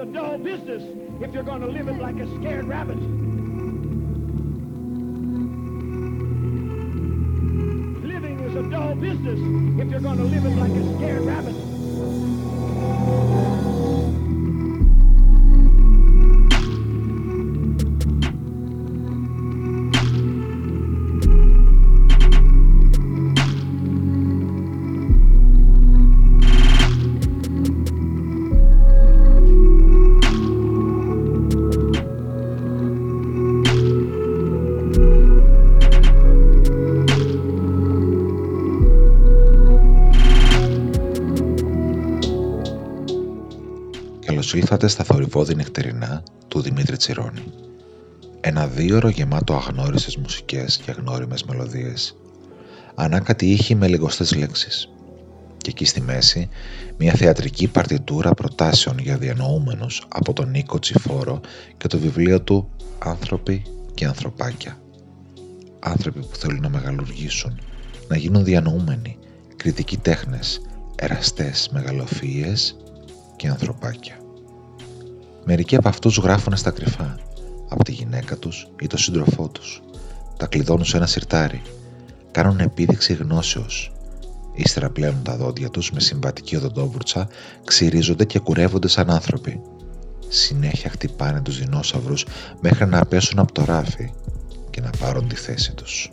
a dull business if you're going to live it like a scared rabbit. Living is a dull business if you're going to live it like a scared rabbit. Καλώς ήλθατε στα θορυβόδη νυχτερινά του Δημήτρη Τσιρόνη. Ένα δίωρο γεμάτο αγνώρισες μουσικές και αγνώριμες μελωδίες. Ανάκατη ήχη με λιγοστές λέξεις. Και εκεί στη μέση μια θεατρική παρτιτούρα προτάσεων για διανοούμενους από τον Νίκο Τσιφόρο και το βιβλίο του «Άνθρωποι και ανθρωπάκια». Άνθρωποι που θέλουν να μεγαλουργήσουν, να γίνουν διανοούμενοι, κριτικοί τέχνες, εραστές μεγαλοφύειες και ανθρωπάκια. Μερικοί από αυτούς γράφουν στα κρυφά, από τη γυναίκα τους ή τον σύντροφό τους. Τα κλειδώνουν σε ένα σιρτάρι. Κάνουν επίδειξη γνώσεως. Ύστερα πλένουν τα δόντια τους με συμβατική οδοντόβουρτσα, ξυρίζονται και κουρεύονται σαν άνθρωποι. Συνέχεια χτυπάνε τους δεινόσαυρους μέχρι να πέσουν από το ράφι και να πάρουν τη θέση τους.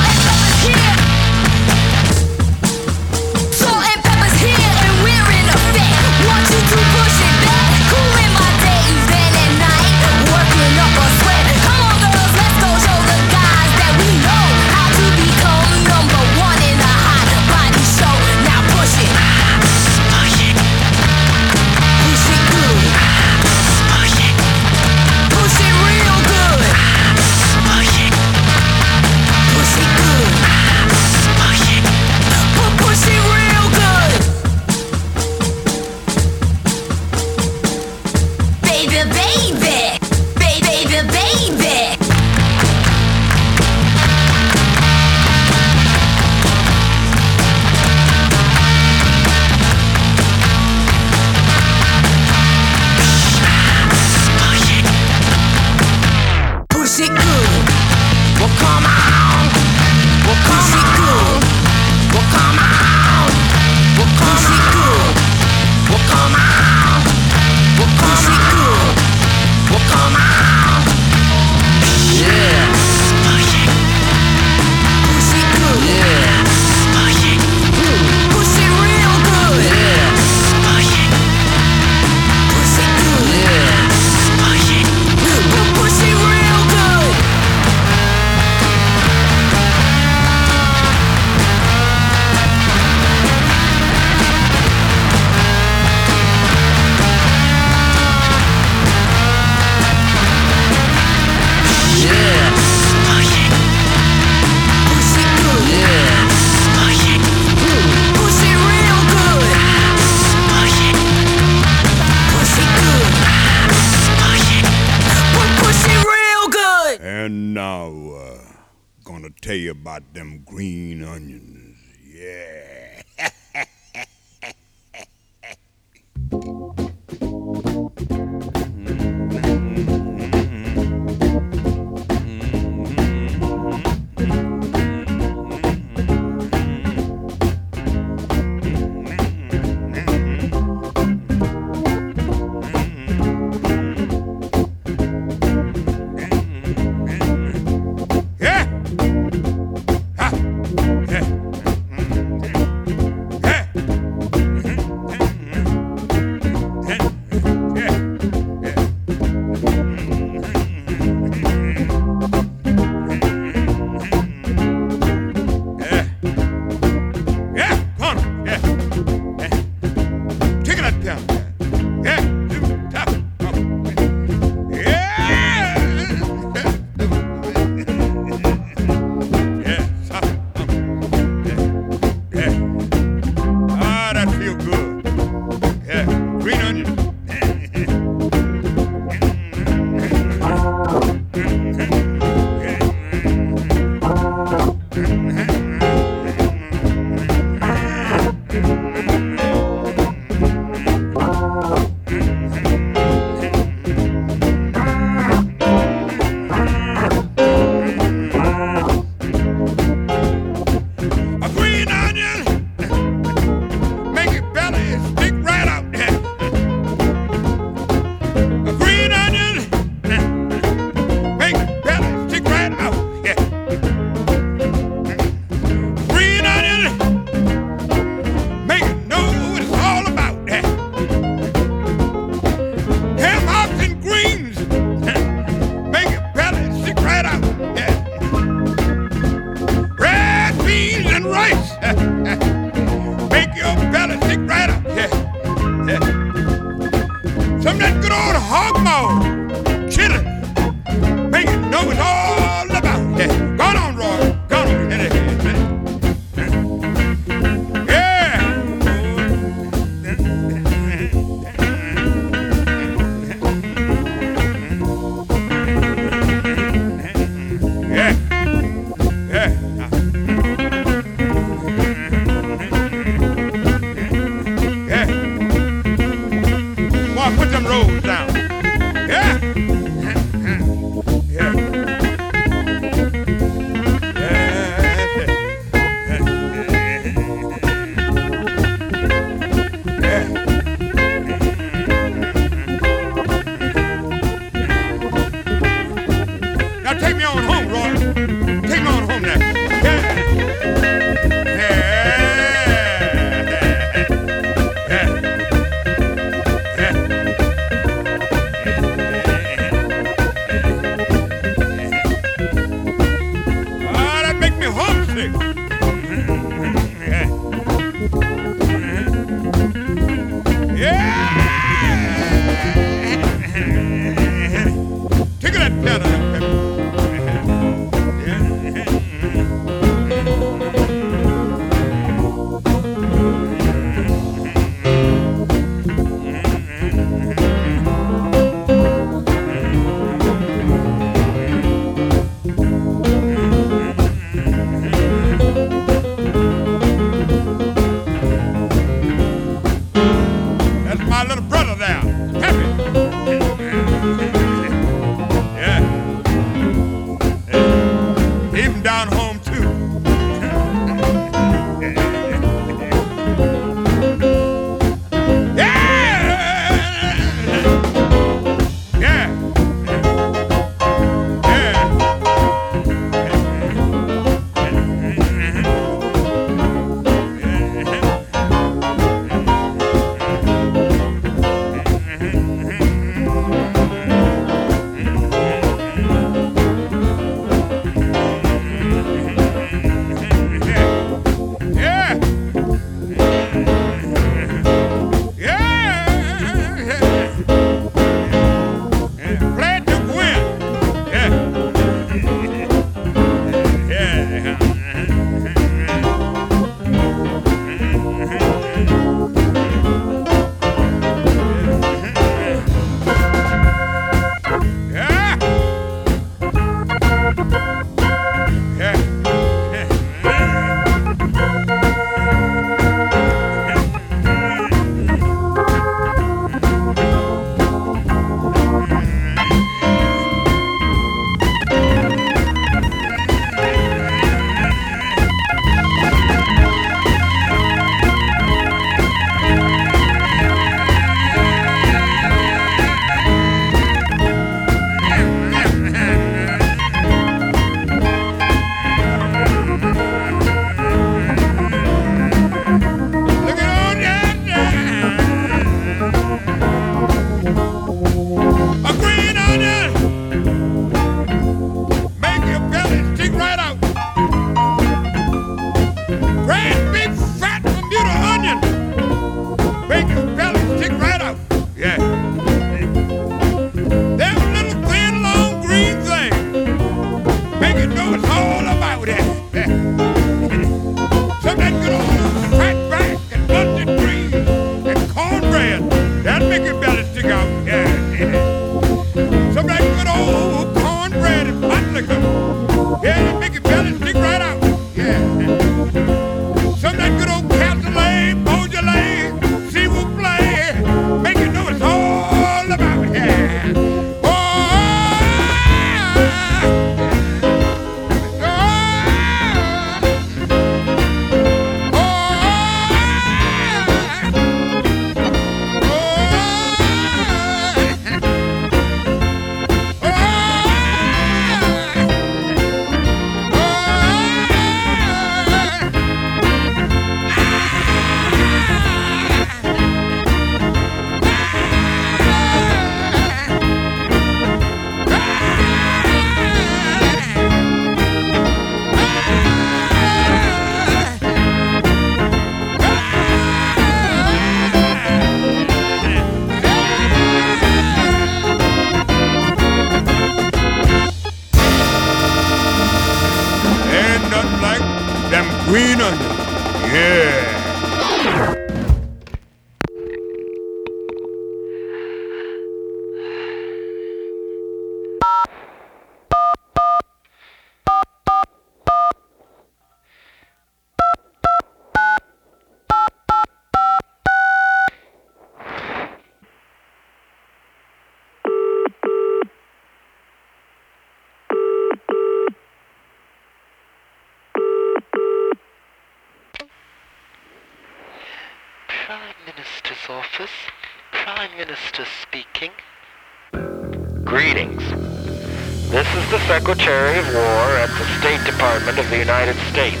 Secretary of War at the State Department of the United States.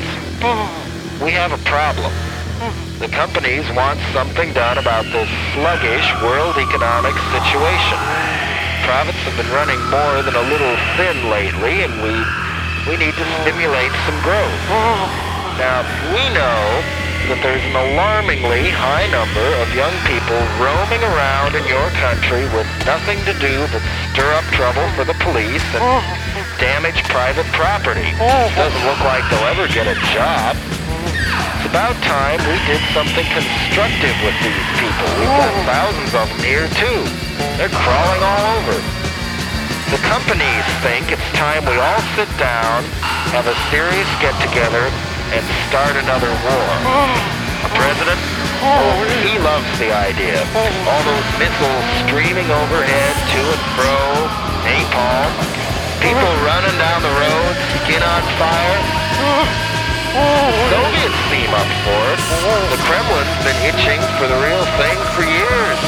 We have a problem. The companies want something done about this sluggish world economic situation. Profits have been running more than a little thin lately, and we we need to stimulate some growth. Now, we know that there's an alarmingly high number of young people roaming around in your country with nothing to do but stir up trouble for the police and damage private property. Doesn't look like they'll ever get a job. It's about time we did something constructive with these people. We've got oh. thousands of them here too. They're crawling all over. The companies think it's time we all sit down, have a serious get-together, and start another war. The president, oh, he loves the idea. All those missiles streaming overhead to and fro, napalm, people running down the road, skin on fire. Soviets seem up for it. The Kremlin's been itching for the real thing for years.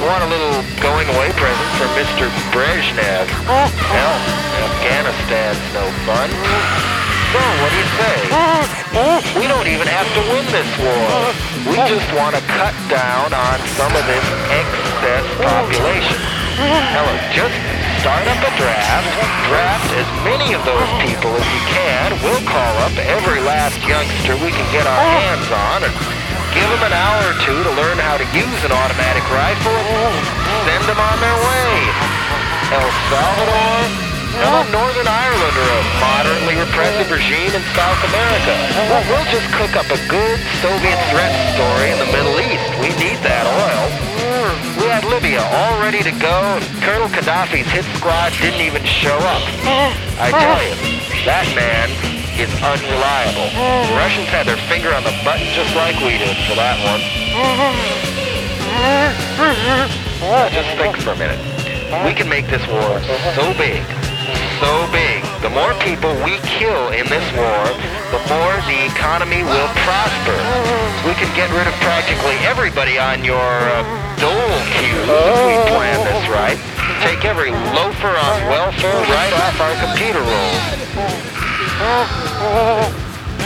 Want a little going away present from Mr. Brezhnev. Hell, Afghanistan's no fun. So, what do you say? We don't even have to win this war. We just want to cut down on some of this excess population. Hell, just start up a draft, draft as many of those people as you can. We'll call up every last youngster we can get our oh. hands on and give them an hour or two to learn how to use an automatic rifle and send them on their way. El Salvador, and Northern Ireland are a moderately repressive regime in South America. Well, we'll just cook up a good Soviet threat story in the Middle East. We need that oil. Libya all ready to go, Colonel Gaddafi's hit squad didn't even show up. I tell you, that man is unreliable. The Russians had their finger on the button just like we did for that one. Now just think for a minute. We can make this war so big, so big. The more people we kill in this war, the more the economy will prosper. We can get rid of practically everybody on your uh, dole queue if oh. we plan this right. Take every loafer on welfare right off our computer rolls.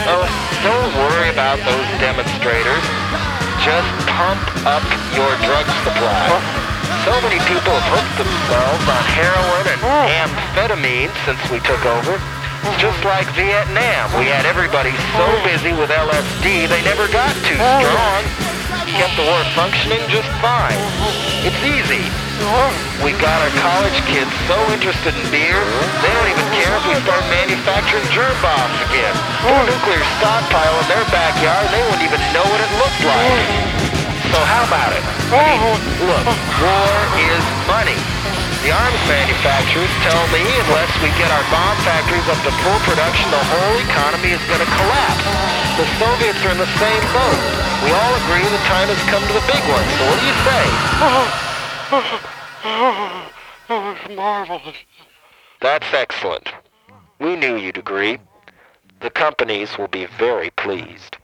Oh, don't worry about those demonstrators. Just pump up your drug supply. So many people have hooked themselves on heroin and amphetamine since we took over. Just like Vietnam, we had everybody so busy with LSD they never got too oh. strong. Kept the war functioning just fine. It's easy. We got our college kids so interested in beer, they don't even care if we start manufacturing germ bombs again. Put a nuclear stockpile in their backyard, they wouldn't even know what it looked like. So how about it? Look, war is money. The arms manufacturers tell me unless we get our bomb factories up to full production, the whole economy is going to collapse. The Soviets are in the same boat. We all agree the time has come to the big one. So what do you say? Oh, it's marvelous. That's excellent. We knew you'd agree. The companies will be very pleased.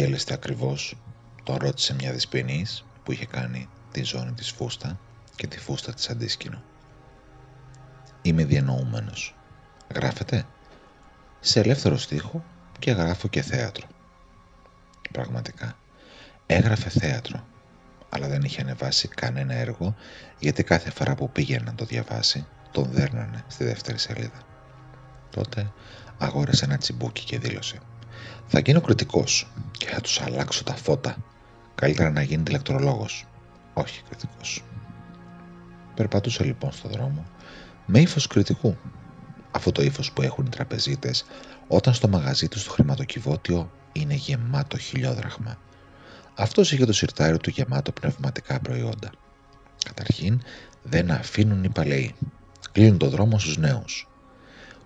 Τι επαγγέλλεστε ακριβώς, τον ρώτησε μια δυσπενής που είχε κάνει τη ζώνη της φούστα και τη φούστα της αντίσκηνο. Είμαι διανοούμενος. Γράφετε; Σε ελεύθερο στίχο και γράφω και θέατρο. Πραγματικά. Έγραφε θέατρο, αλλά δεν είχε ανεβάσει κανένα έργο γιατί κάθε φορά που πήγαινε να το διαβάσει τον δέρνανε στη δεύτερη σελίδα. Τότε αγόρασε ένα τσιμπούκι και δήλωσε «Θα γίνω κριτικός και θα τους αλλάξω τα φώτα. Καλύτερα να γίνει ηλεκτρολόγος, όχι κριτικός». Περπατούσε λοιπόν στο δρόμο με ύφος κριτικού. Αυτό το ύφος που έχουν οι τραπεζίτες όταν στο μαγαζί τους το χρηματοκιβώτιο είναι γεμάτο χιλιόδραχμα. Αυτός είχε το σιρτάρι του γεμάτο πνευματικά προϊόντα. Καταρχήν δεν αφήνουν οι παλαιοί. Κλείνουν το δρόμο στους νέους.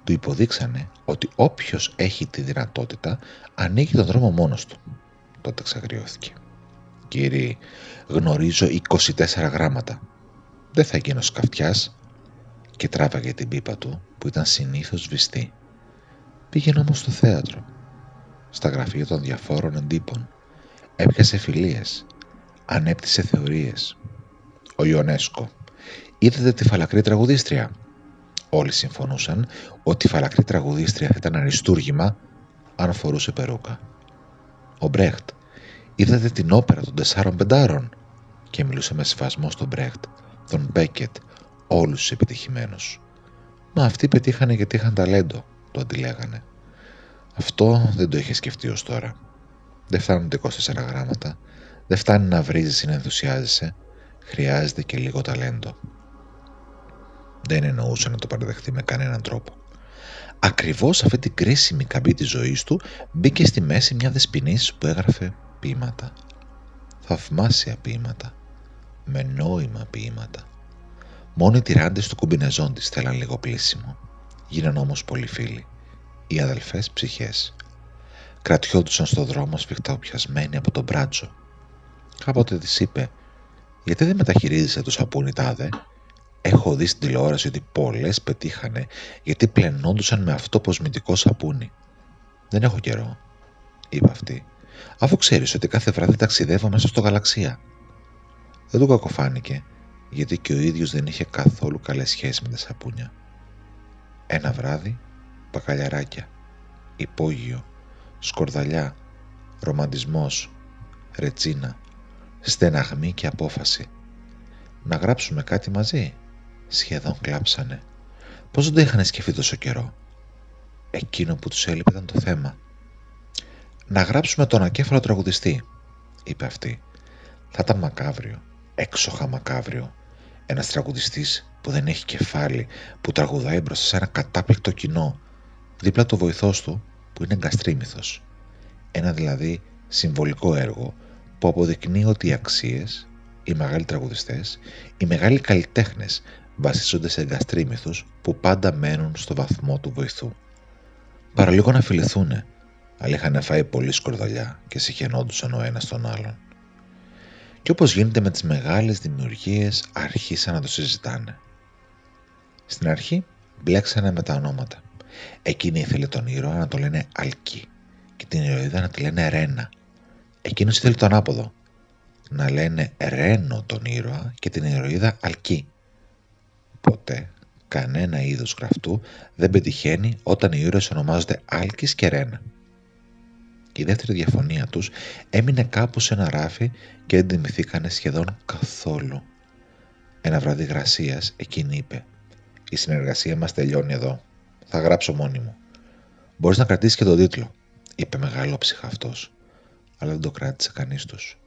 Του υποδείξανε ότι όποιος έχει τη δυνατότητα ανοίγει τον δρόμο μόνος του. Τότε ξαγριώθηκε. Κύριε, γνωρίζω 24 γράμματα. Δεν θα γίνω σκαφτιάς. Και τράβαγε την πίπα του που ήταν συνήθως βυστή. Πήγαινε όμως στο θέατρο. Στα γραφεία των διαφόρων εντύπων. Έπιασε φιλίες. Ανέπτυσε θεωρίες. Ο Ιονέσκο. Είδατε τη φαλακρή τραγουδίστρια. Όλοι συμφωνούσαν ότι η φαλακρή τραγουδίστρια θα ήταν αριστούργημα αν φορούσε περούκα. Ο Μπρέχτ. Είδατε την όπερα των τεσσάρων πεντάρων και μιλούσε με σφασμό στον Μπρέχτ, τον Μπέκετ, όλους τους επιτυχημένους. Μα αυτοί πετύχανε γιατί είχαν ταλέντο, το αντιλέγανε. Αυτό δεν το είχε σκεφτεί ως τώρα. Δεν φτάνουν 24 γράμματα, δεν φτάνει να βρίζεις ή να ενθουσιάζεσαι, χρειάζεται και λίγο ταλέντο. Δεν εννοούσε να το παραδεχτεί με κανέναν τρόπο. Ακριβώς αυτή την κρίσιμη καμπή της ζωής του μπήκε στη μέση μια δεσποινής που έγραφε ποίηματα. Θαυμάσια ποίηματα. Με νόημα ποίηματα. Μόνο οι τυράντες του κουμπινεζόν της θέλαν λίγο πλήσιμο. Γίναν όμως πολύ φίλοι. Οι αδελφές ψυχές. Κρατιόντουσαν στο δρόμο σφιχταοπιασμένοι από τον μπράτσο. Κάποτε της είπε «Γιατί δεν μεταχειρίζεσαι το σαπούνι τάδε» Έχω δει στην τηλεόραση ότι πολλές πετύχανε γιατί πλενόντουσαν με αυτό ποσμητικό σαπούνι. Δεν έχω καιρό, είπε αυτή, αφού ξέρεις ότι κάθε βράδυ ταξιδεύω μέσα στο γαλαξία. Δεν του κακοφάνηκε, γιατί και ο ίδιος δεν είχε καθόλου καλές σχέσεις με τα σαπούνια. Ένα βράδυ, πακαλιαράκια, υπόγειο, σκορδαλιά, ρομαντισμός, ρετσίνα, στεναγμή και απόφαση. Να γράψουμε κάτι μαζί, σχεδόν κλάψανε. Πώς δεν το είχαν σκεφτεί τόσο καιρό; Εκείνο που τους έλειπε ήταν το θέμα. «Να γράψουμε τον ακέφαλο τραγουδιστή», είπε αυτή. «Θα ήταν μακάβριο, έξοχα μακάβριο. Ένας τραγουδιστής που δεν έχει κεφάλι, που τραγουδάει μπροστά σε ένα κατάπληκτο κοινό, δίπλα το βοηθός του που είναι γκαστρίμηθος. Ένα δηλαδή συμβολικό έργο που αποδεικνύει ότι οι αξίες, οι μεγάλοι τραγουδιστές, οι μεγάλοι καλλιτέχνες βασίζονται σε εγκαστρίμηθους που πάντα μένουν στο βαθμό του βοηθού. Παραλίγο να φιληθούνε, αλλά είχαν φάει πολύ σκορδαλιά και συχαινόντουσαν ο ένας τον άλλον. Και όπως γίνεται με τις μεγάλες δημιουργίες άρχισαν να το συζητάνε. Στην αρχή μπλέξανε με τα ονόματα. Εκείνη ήθελε τον ήρωα να το λένε Αλκή και την ηρωίδα να τη λένε Ρένα. Εκείνος ήθελε τον άποδο, να λένε Ρένο τον ήρωα και την ηρωίδα Αλκή. Ποτέ κανένα είδος γραφτού δεν πετυχαίνει όταν οι ήρωες ονομάζονται Άλκης και Ρένα. Και η δεύτερη διαφωνία τους έμεινε κάπου σε ένα ράφι και δεν θυμηθήκανε σχεδόν καθόλου. Ένα βράδυ γρασίας εκείνη είπε «Η συνεργασία μας τελειώνει εδώ. Θα γράψω μόνη μου. Μπορείς να κρατήσεις και τον τίτλο», είπε μεγάλο ψυχα αυτός. Αλλά δεν το κράτησε κανείς τους.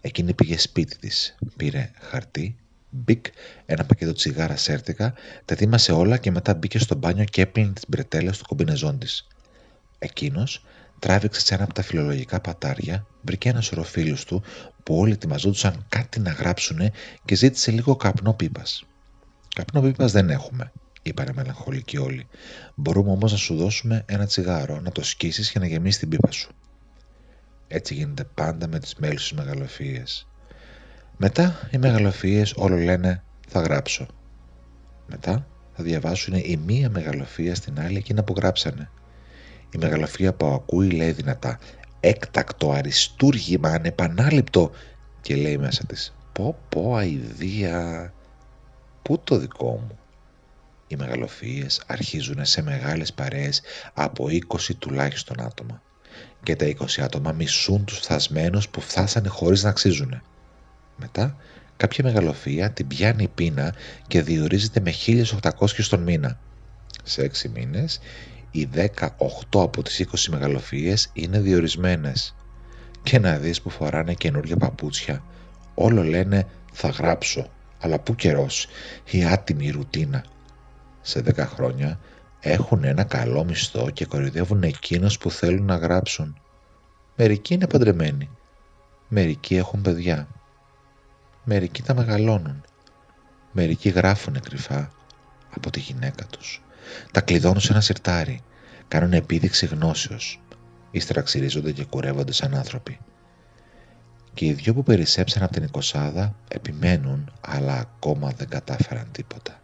Εκείνη πήγε σπίτι της, πήρε χαρτί Μπικ, ένα πακέτο τσιγάρα σέρτικα, τα ετοίμασε όλα και μετά μπήκε στο μπάνιο και έπλυνε τις μπρετέλες του κομπινεζόν τη. Εκείνος τράβηξε σε ένα από τα φιλολογικά πατάρια, βρήκε ένα σωρό φίλους του που όλοι ετοιμαζόντουσαν κάτι να γράψουν και ζήτησε λίγο καπνό πίπας. Καπνό πίπας δεν έχουμε, είπανε μελαγχολικοί όλοι. Μπορούμε όμως να σου δώσουμε ένα τσιγάρο, να το σκίσεις και να γεμίσεις την πίπα σου. Έτσι γίνεται πάντα με τις μέλουσε μεγαλοφίες. Μετά οι μεγαλοφίες όλο λένε θα γράψω. Μετά θα διαβάσουν η μία μεγαλοφία στην άλλη εκείνα που γράψανε. Η μεγαλοφία που ακούει λέει δυνατά έκτακτο αριστούργημα ανεπανάληπτο και λέει μέσα της «Πω πω αηδία, πού το δικό μου». Οι μεγαλοφυΐες αρχίζουν σε μεγάλες παρέες από 20 τουλάχιστον άτομα και τα 20 άτομα μισούν τους φθασμένους που φτάσανε χωρίς να αξίζουν. Μετά κάποια μεγαλοφυΐα την πιάνει η πείνα και διορίζεται με 1800 τον μήνα. Σε 6 μήνες οι 18 από τις 20 μεγαλοφυΐες είναι διορισμένες. Και να δεις που φοράνε καινούργια παπούτσια. Όλο λένε θα γράψω, αλλά πού καιρός, η άτιμη ρουτίνα. Σε 10 χρόνια έχουν ένα καλό μισθό και κοροϊδεύουν εκείνους που θέλουν να γράψουν. Μερικοί είναι παντρεμένοι. Μερικοί έχουν παιδιά. Μερικοί τα μεγαλώνουν. Μερικοί γράφουν κρυφά από τη γυναίκα τους. Τα κλειδώνουν σε ένα σιρτάρι. Κάνουν επίδειξη γνώσεως. Ύστερα ξυρίζονται και κουρεύονται σαν άνθρωποι. Και οι δυο που περισσέψαν από την εικοσάδα επιμένουν αλλά ακόμα δεν κατάφεραν τίποτα.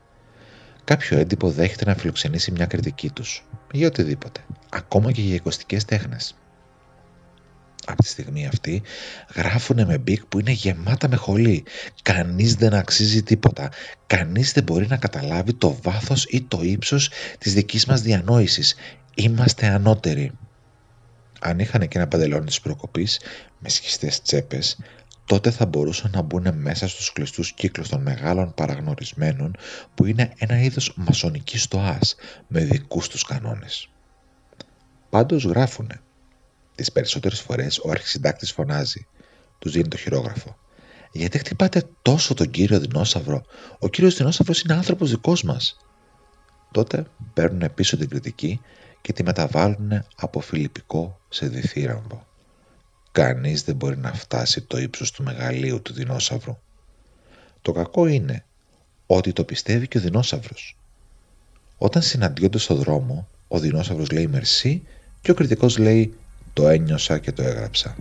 Κάποιο έντυπο δέχεται να φιλοξενήσει μια κριτική τους για οτιδήποτε, ακόμα και για εικοστικές τέχνες. Από τη στιγμή αυτή γράφουν με μπικ που είναι γεμάτα με χολή. Κανείς δεν αξίζει τίποτα. Κανείς δεν μπορεί να καταλάβει το βάθος ή το ύψος της δικής μας διανόησης. Είμαστε ανώτεροι. Αν είχαν και ένα παντελόνι της προκοπής με σχιστές τσέπες, τότε θα μπορούσαν να μπουν μέσα στους κλειστούς κύκλους των μεγάλων παραγνωρισμένων που είναι ένα είδος μασονικής στοάς με δικούς τους κανόνες. Πάντως γράφουνε. Τις περισσότερες φορές ο αρχισυντάκτης φωνάζει. Τους δίνει το χειρόγραφο. Γιατί χτυπάτε τόσο τον κύριο δεινόσαυρο; Ο κύριος δεινόσαυρος είναι άνθρωπος δικός μας. Τότε παίρνουν πίσω την κριτική και τη μεταβάλλουν από φιλιππικό σε διθύραμβο. Κανείς δεν μπορεί να φτάσει το ύψος του μεγαλείου του δεινόσαυρου. Το κακό είναι ότι το πιστεύει και ο δεινόσαυρος. Όταν συναντιόνται στο δρόμο, ο δεινόσαυρος λέει μερσή και ο κριτικός λέει το ένιωσα και το έγραψα.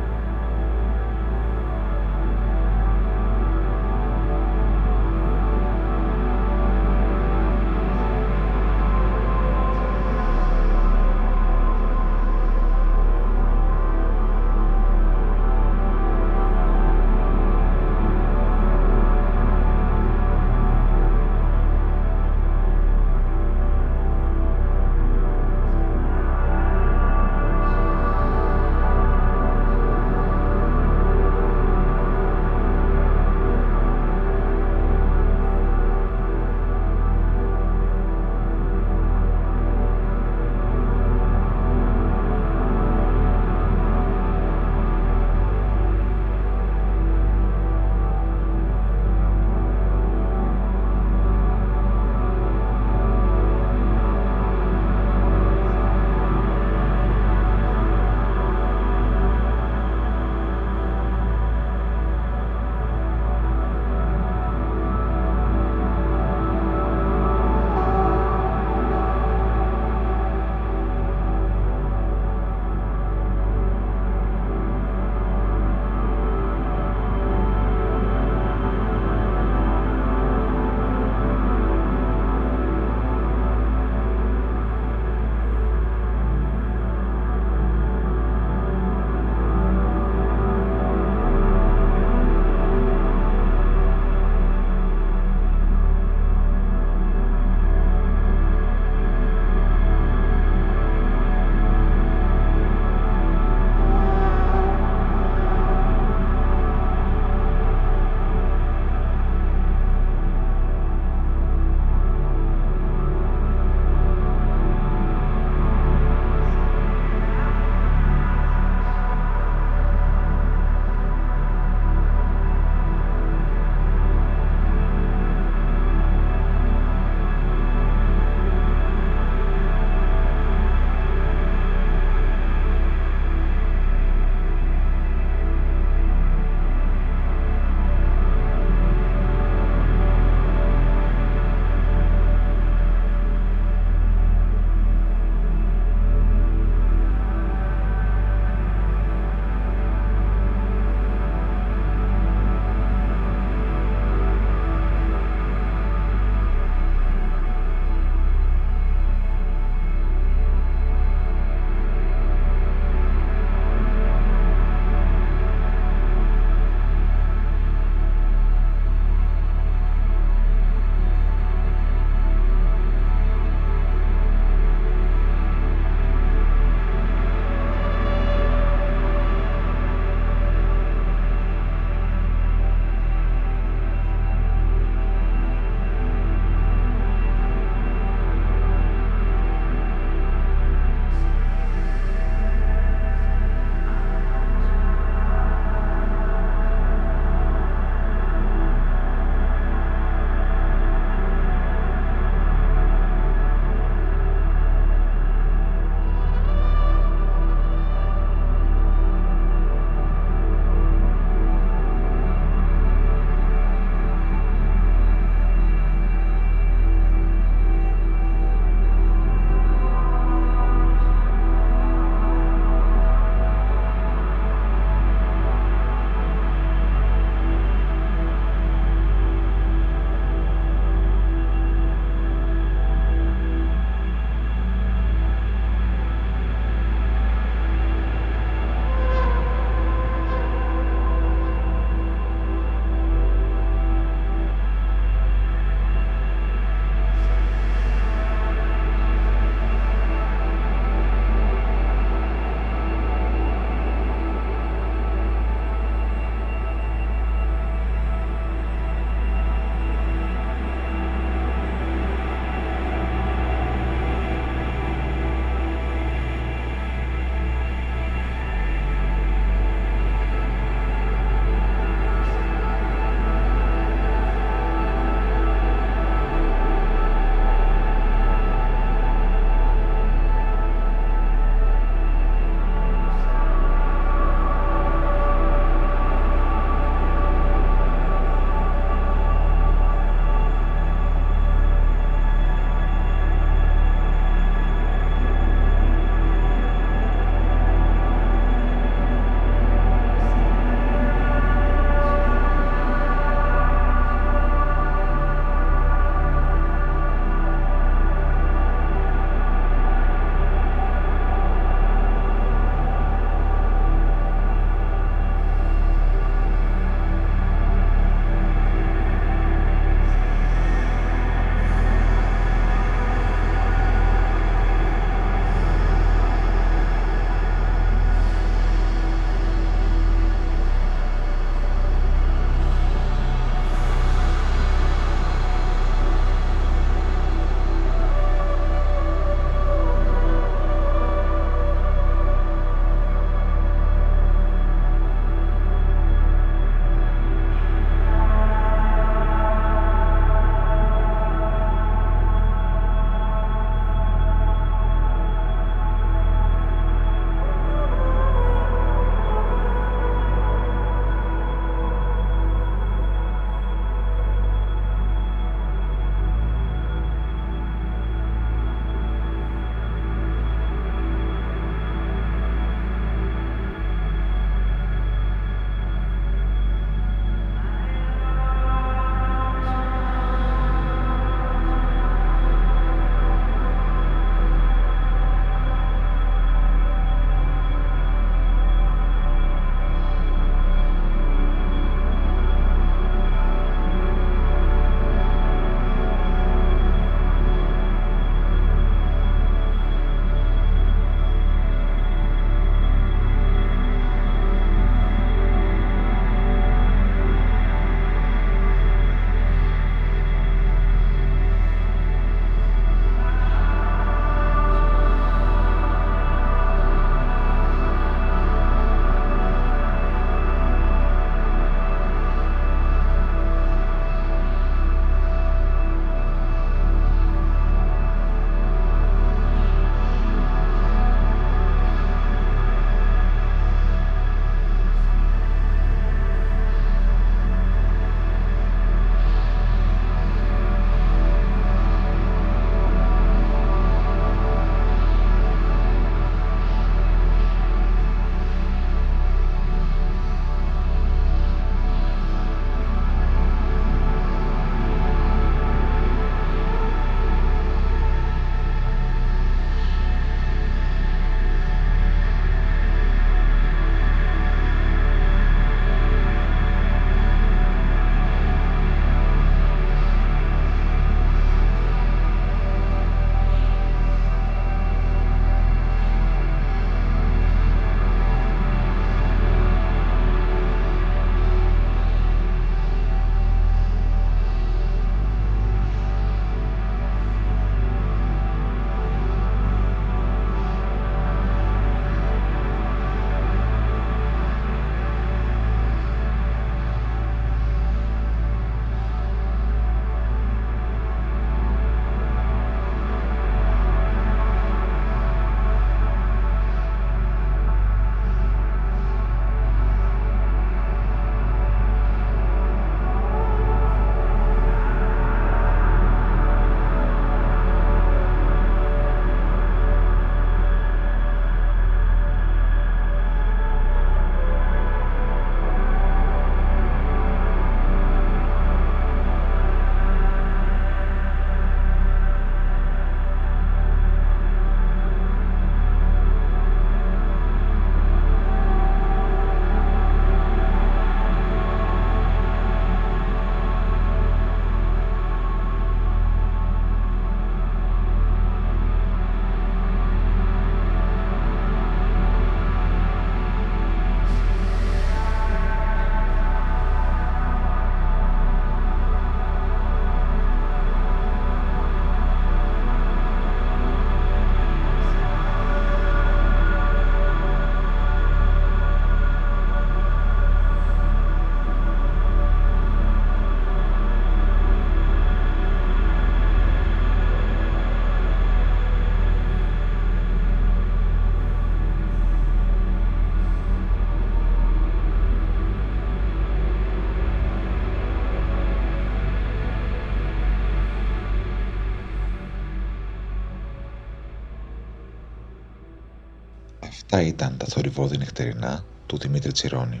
Αυτά ήταν τα θορυβόδη νυχτερινά του Δημήτρη Τσιρόνη.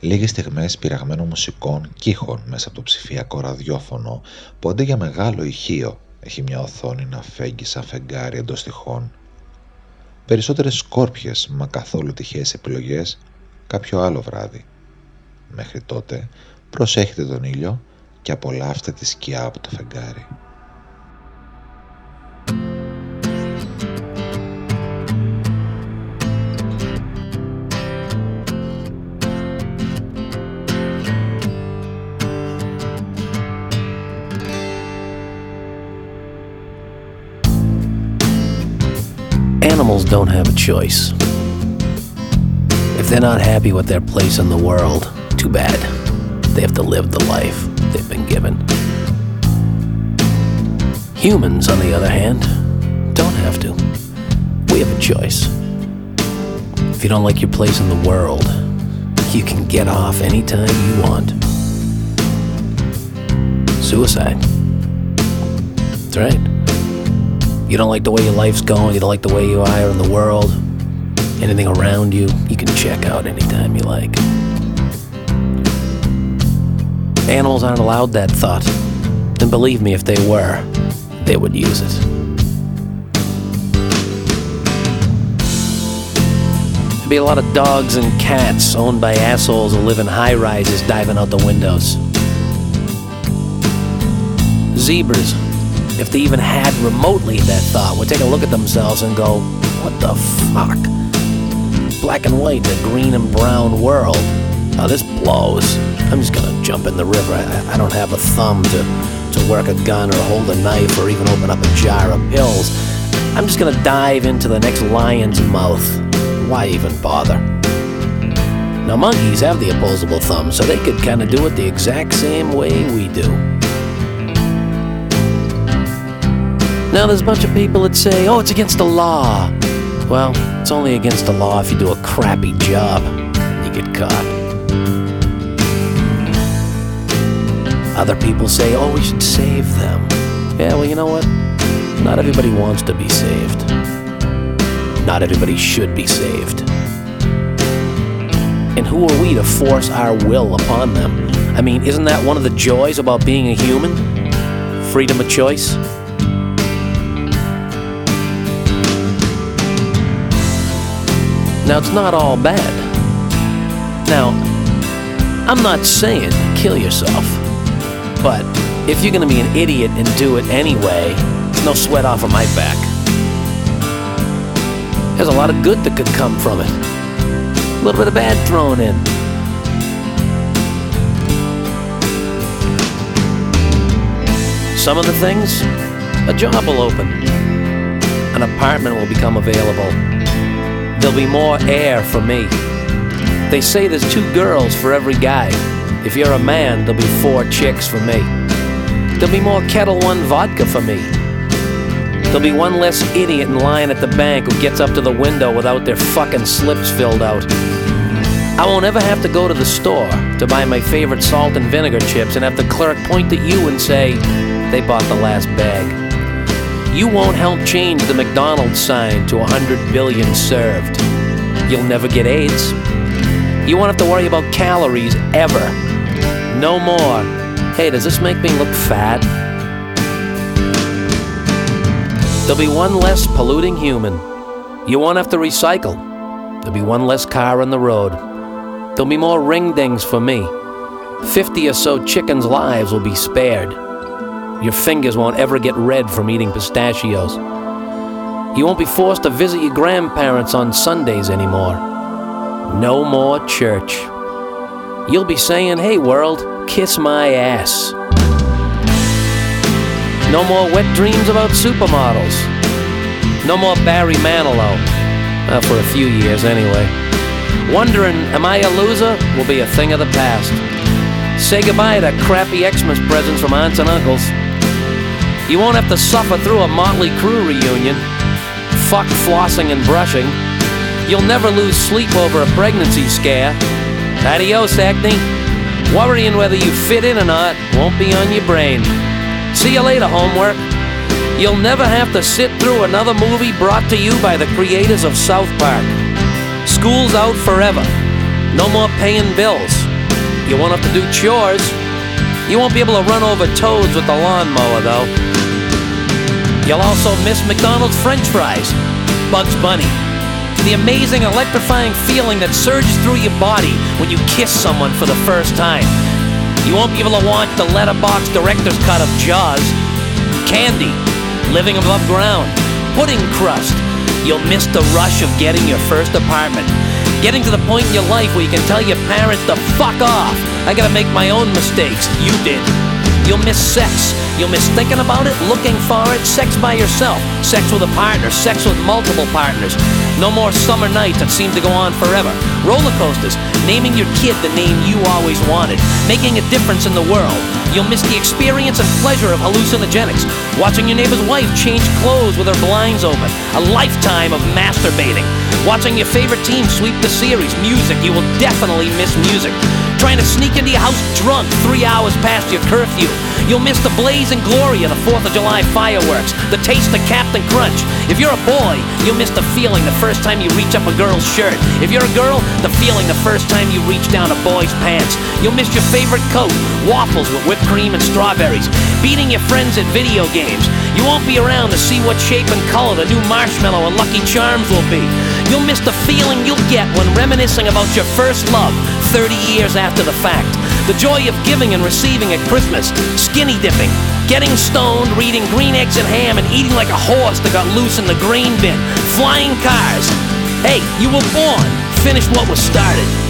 Λίγες στιγμές πειραγμένων μουσικών κύχων μέσα από το ψηφιακό ραδιόφωνο που αντί για μεγάλο ηχείο έχει μια οθόνη να φέγγει σαν φεγγάρι εντός τυχών. Περισσότερες σκόρπιες μα καθόλου τυχαίες επιλογές κάποιο άλλο βράδυ. Μέχρι τότε προσέχετε τον ήλιο και απολαύστε τη σκιά από το φεγγάρι. Don't have a choice. If they're not happy with their place in the world, too bad. They have to live the life they've been given. Humans, on the other hand, don't have to. We have a choice. If you don't like your place in the world, you can get off anytime you want. Suicide. That's right. You don't like the way your life's going, you don't like the way you are in the world, anything around you, you can check out anytime you like. Animals aren't allowed that thought. And believe me, if they were, they would use it. There'd be a lot of dogs and cats owned by assholes who live in high rises diving out the windows. Zebras, if they even had remotely that thought, would take a look at themselves and go, What the fuck? Black and white, a green and brown world. Oh, this blows. I'm just gonna jump in the river. I, I don't have a thumb to, to work a gun or hold a knife or even open up a jar of pills. I'm just gonna dive into the next lion's mouth. Why even bother? Now, monkeys have the opposable thumb, so they could kind of do it the exact same way we do. Now, there's a bunch of people that say, oh, it's against the law. Well, it's only against the law if you do a crappy job. You get caught. Other people say, oh, we should save them. Yeah, well, you know what? Not everybody wants to be saved. Not everybody should be saved. And who are we to force our will upon them? I mean, isn't that one of the joys about being a human? Freedom of choice? Now, it's not all bad. Now, I'm not saying kill yourself, but if you're going to be an idiot and do it anyway, no sweat off of my back. There's a lot of good that could come from it, a little bit of bad thrown in. Some of the things, a job will open, an apartment will become available there'll be more air for me. They say there's two girls for every guy. If you're a man, there'll be four chicks for me. There'll be more Ketel One vodka for me. There'll be one less idiot in line at the bank who gets up to the window without their fucking slips filled out. I won't ever have to go to the store to buy my favorite salt and vinegar chips and have the clerk point at you and say, they bought the last bag. You won't help change the McDonald's sign to 100 billion served. You'll never get AIDS. You won't have to worry about calories ever. No more. Hey, does this make me look fat? There'll be one less polluting human. You won't have to recycle. There'll be one less car on the road. There'll be more ring dings for me. 50 or so chickens' lives will be spared. Your fingers won't ever get red from eating pistachios. You won't be forced to visit your grandparents on Sundays anymore. No more church. You'll be saying, hey world, kiss my ass. No more wet dreams about supermodels. No more Barry Manilow. Uh, for a few years, anyway. Wondering, am I a loser, will be a thing of the past. Say goodbye to crappy Xmas presents from aunts and uncles. You won't have to suffer through a Mötley Crüe reunion. Fuck flossing and brushing. You'll never lose sleep over a pregnancy scare. Adios, acne. Worrying whether you fit in or not won't be on your brain. See you later, homework. You'll never have to sit through another movie brought to you by the creators of South Park. School's out forever. No more paying bills. You won't have to do chores. You won't be able to run over toads with the lawnmower, though. You'll also miss McDonald's French fries, Bugs Bunny, the amazing electrifying feeling that surges through your body when you kiss someone for the first time. You won't be able to watch the letterbox director's cut of Jaws, Candy, Living Above Ground, Pudding Crust. You'll miss the rush of getting your first apartment. Getting to the point in your life where you can tell your parents to fuck off. I gotta make my own mistakes. You did. You'll miss sex. You'll miss thinking about it, looking for it, sex by yourself, sex with a partner, sex with multiple partners. No more summer nights that seem to go on forever. Roller coasters, naming your kid the name you always wanted, making a difference in the world. You'll miss the experience and pleasure of hallucinogenics, watching your neighbor's wife change clothes with her blinds open, a lifetime of masturbating, watching your favorite team sweep the series, music, you will definitely miss music. Trying to sneak into your house drunk three hours past your curfew. You'll miss the blaze and glory of the 4th of July fireworks, the taste of Captain Crunch. If you're a boy, you'll miss the feeling the first time you reach up a girl's shirt. If you're a girl, the feeling the first time you reach down a boy's pants. You'll miss your favorite coat, waffles with whipped cream and strawberries, beating your friends at video games. You won't be around to see what shape and color the new marshmallow and Lucky Charms will be. You'll miss the feeling you'll get when reminiscing about your first love 30 years after the fact. The joy of giving and receiving at Christmas, skinny dipping, getting stoned, reading green eggs and ham, and eating like a horse that got loose in the grain bin, flying cars. Hey, you were born. Finish what was started.